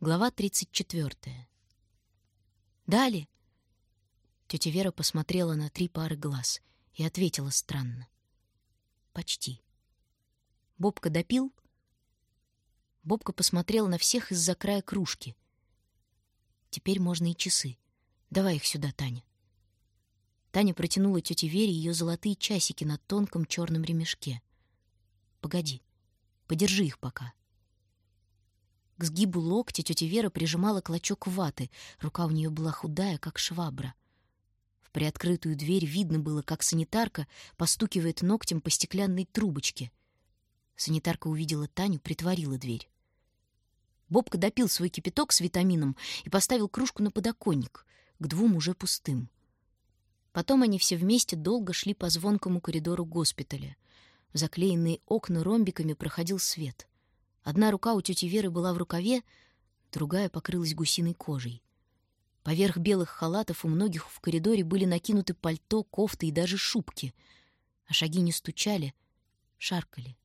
Глава 34. «Дали?» Тетя Вера посмотрела на три пары глаз и ответила странно. «Почти». «Бобка допил?» Бобка посмотрел на всех из-за края кружки. «Теперь можно и часы. Давай их сюда, Таня». Таня протянула тете Вере ее золотые часики на тонком черном ремешке. «Погоди, подержи их пока». К сгибу локтя тетя Вера прижимала клочок ваты. Рука у нее была худая, как швабра. В приоткрытую дверь видно было, как санитарка постукивает ногтем по стеклянной трубочке. Санитарка увидела Таню, притворила дверь. Бобка допил свой кипяток с витамином и поставил кружку на подоконник, к двум уже пустым. Потом они все вместе долго шли по звонкому коридору госпиталя. В заклеенные окна ромбиками проходил свет. Одна рука у тети Веры была в рукаве, другая покрылась гусиной кожей. Поверх белых халатов у многих в коридоре были накинуты пальто, кофты и даже шубки. А шаги не стучали, шаркали.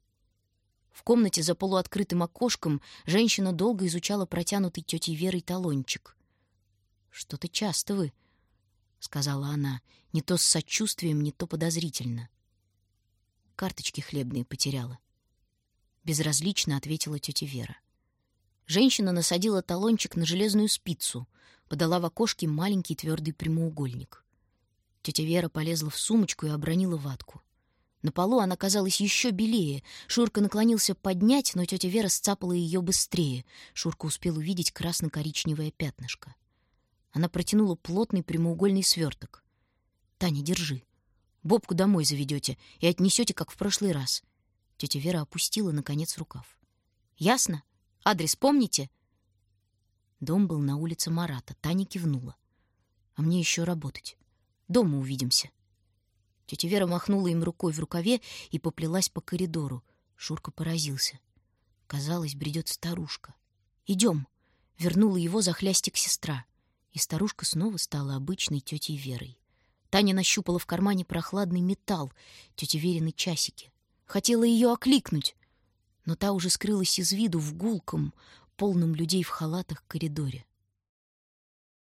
В комнате за полуоткрытым окошком женщина долго изучала протянутый тетей Верой талончик. «Что-то часто вы», — сказала она, не то с сочувствием, не то подозрительно. Карточки хлебные потеряла безразлично ответила тетя Вера. Женщина насадила талончик на железную спицу, подала в окошке маленький твердый прямоугольник. Тетя Вера полезла в сумочку и обронила ватку. На полу она казалась еще белее. Шурка наклонился поднять, но тетя Вера сцапала ее быстрее. Шурка успел увидеть красно-коричневое пятнышко. Она протянула плотный прямоугольный сверток. «Таня, держи. Бобку домой заведете и отнесете, как в прошлый раз. Тетя Вера опустила, наконец, рукав. «Ясно? Адрес помните?» Дом был на улице Марата. Таня кивнула. «А мне еще работать. Дома увидимся». Тетя Вера махнула им рукой в рукаве и поплелась по коридору. Шурка поразился. Казалось, бредет старушка. «Идем!» — вернула его за хлястик сестра. И старушка снова стала обычной тетей Верой. Таня нащупала в кармане прохладный металл, тети Верины часики. Хотела ее окликнуть, но та уже скрылась из виду в гулком, полном людей в халатах коридоре.